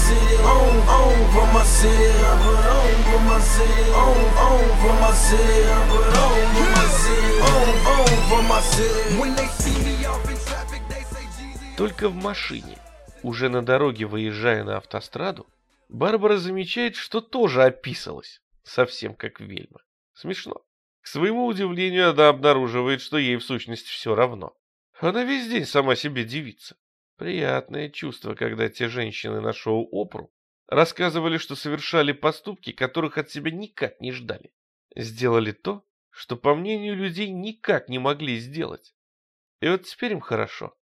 city, on, on for my city, I put for my city, on, on for my city, I put for my city, on, on for my city. When they see me off in traffic, they say Jeezy. Только в машине, уже на дороге выезжая на автостраду, Барбара замечает, что тоже описалась, совсем как Вельма. Смешно. К своему удивлению, она обнаруживает, что ей в сущности все равно. Она весь день сама себе девица. Приятное чувство, когда те женщины на шоу Опру рассказывали, что совершали поступки, которых от себя никак не ждали. Сделали то, что, по мнению людей, никак не могли сделать. И вот теперь им хорошо.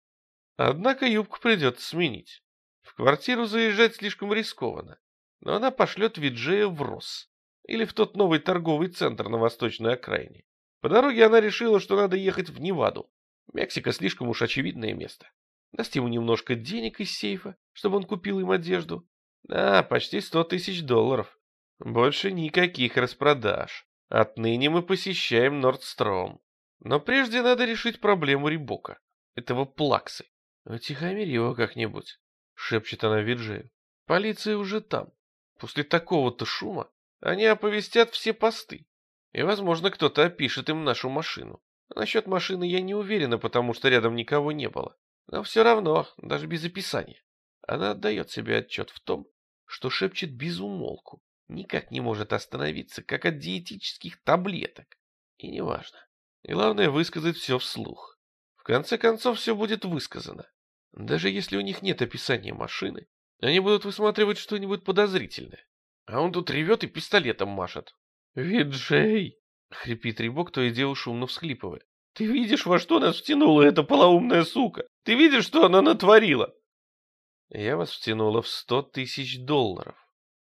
Однако юбку придется сменить. В квартиру заезжать слишком рискованно, но она пошлет Виджея в Рос или в тот новый торговый центр на восточной окраине. По дороге она решила, что надо ехать в Неваду. Мексика слишком уж очевидное место. Даст ему немножко денег из сейфа, чтобы он купил им одежду. Да, почти сто тысяч долларов. Больше никаких распродаж. Отныне мы посещаем Nordstrom. Но прежде надо решить проблему Рибока, этого плаксы. Утихомирь его как-нибудь, шепчет она Виджею. Полиция уже там. После такого-то шума они оповестят все посты. И, возможно, кто-то опишет им нашу машину. Насчет машины я не уверена, потому что рядом никого не было. Но все равно, даже без описания. Она отдает себе отчет в том, что шепчет без умолку, никак не может остановиться, как от диетических таблеток. И неважно. Главное высказать все вслух. В конце концов, все будет высказано. Даже если у них нет описания машины, они будут высматривать что-нибудь подозрительное. А он тут ревет и пистолетом машет. «Виджей!» — хрипит Рибок, то и дело шумно всхлипывая. «Ты видишь, во что нас втянула эта полоумная сука? Ты видишь, что она натворила?» «Я вас втянула в сто тысяч долларов».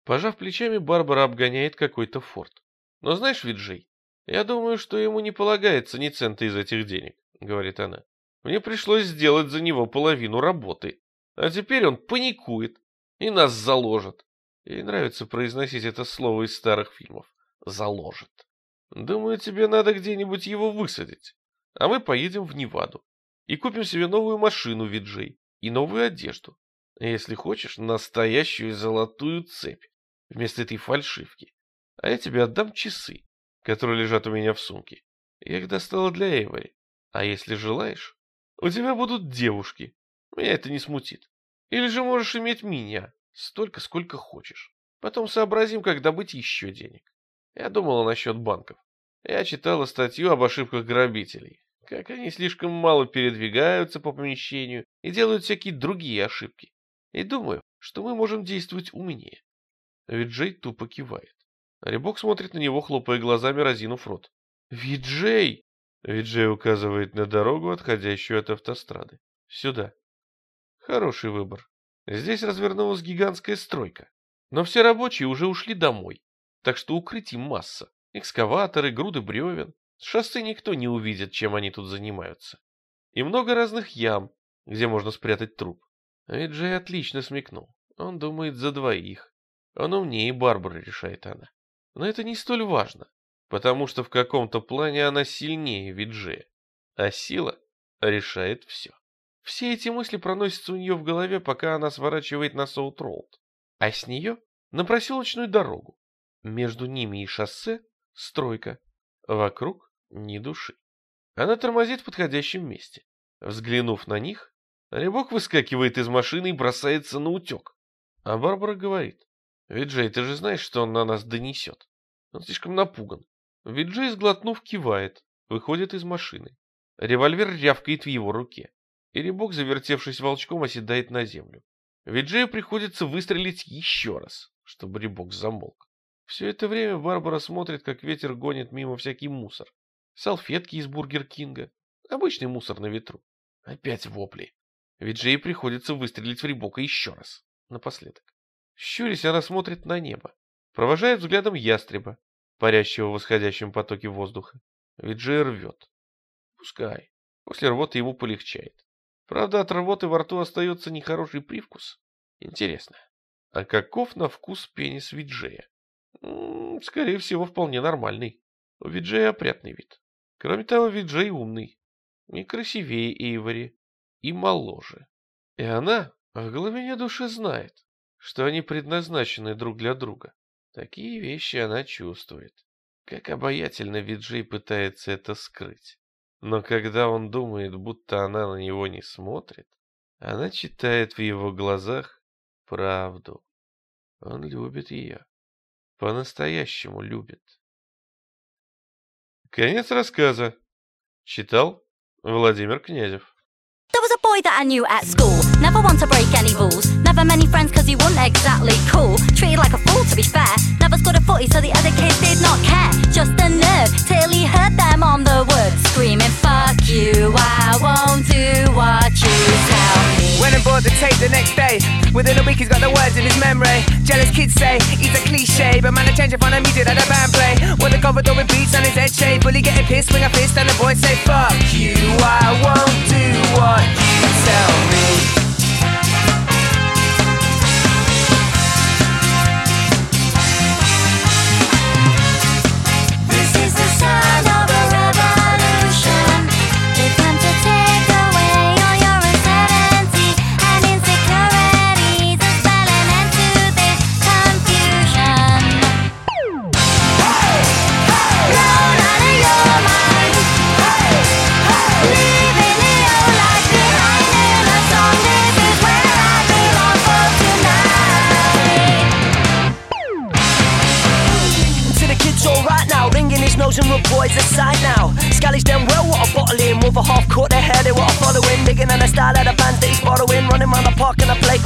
Пожав плечами, Барбара обгоняет какой-то форт. «Но знаешь, Виджей, я думаю, что ему не полагается ни цента из этих денег», — говорит она. «Мне пришлось сделать за него половину работы. А теперь он паникует и нас заложит. Ей нравится произносить это слово из старых фильмов. Заложит. Думаю, тебе надо где-нибудь его высадить. А мы поедем в Неваду. И купим себе новую машину Виджей. И новую одежду. Если хочешь, настоящую золотую цепь. Вместо этой фальшивки. А я тебе отдам часы, которые лежат у меня в сумке. Я их достала для Эйвори. А если желаешь, у тебя будут девушки. Меня это не смутит. Или же можешь иметь меня. Столько, сколько хочешь. Потом сообразим, как добыть еще денег. Я думала насчет банков. Я читала статью об ошибках грабителей. Как они слишком мало передвигаются по помещению и делают всякие другие ошибки. И думаю, что мы можем действовать умнее. Виджей тупо кивает. Рибок смотрит на него, хлопая глазами, разинув рот. «Виджей!» Виджей указывает на дорогу, отходящую от автострады. «Сюда». Хороший выбор. Здесь развернулась гигантская стройка. Но все рабочие уже ушли домой, так что укрытий масса. Экскаваторы, груды бревен. С шоссе никто не увидит, чем они тут занимаются. И много разных ям, где можно спрятать труп. Ведь Джей отлично смекнул. Он думает за двоих. Он умнее Барбары, решает она. Но это не столь важно, потому что в каком-то плане она сильнее Виджея. А сила решает все. Все эти мысли проносятся у нее в голове, пока она сворачивает на Соут-Роуд, а с нее на проселочную дорогу. Между ними и шоссе стройка, вокруг ни души. Она тормозит в подходящем месте. Взглянув на них, Рябок выскакивает из машины и бросается на утек. А Барбара говорит, «Виджей, ты же знаешь, что он на нас донесет?» Он слишком напуган. Виджей, сглотнув, кивает, выходит из машины. Револьвер рявкает в его руке и ребок, завертевшись волчком, оседает на землю. Виджею приходится выстрелить еще раз, чтобы ребок замолк. Все это время Барбара смотрит, как ветер гонит мимо всякий мусор. Салфетки из Бургер Кинга. Обычный мусор на ветру. Опять вопли. Виджей приходится выстрелить в ребока еще раз. Напоследок. Щурясь, она смотрит на небо. Провожает взглядом ястреба, парящего в восходящем потоке воздуха. Виджей рвет. Пускай. После рвоты ему полегчает. Правда, от рвоты во рту остается нехороший привкус. Интересно, а каков на вкус пенис Виджея? скорее всего, вполне нормальный. У Виджея опрятный вид. Кроме того, Виджей умный. И красивее Эйвори. И моложе. И она в глубине души знает, что они предназначены друг для друга. Такие вещи она чувствует. Как обаятельно Виджей пытается это скрыть. Но когда он думает, будто она на него не смотрит, она читает в его глазах правду. Он любит ее. По-настоящему любит. Конец рассказа. Chitал Владимир Князев. There was a boy that I knew at school. Never one to break any rules. Never many friends cause he wasn't exactly cool. Treated like a fool to be fair. Never scored a footy so the other kids did not care. Just a nerve the next day. Within a week, he's got the words in his memory. Jealous kids say he's a cliche, but man, I change it from the music that the band play. When the cover door with beats on his head shape, bully getting pissed, swing a fist, and the boys say, Fuck you, I won't do what you tell me. And rub boys aside now. Scally's them well, what a bottling. With a half their hair, they a following. Digging on the style of the bands that he's borrowing. Running round the park and the playground,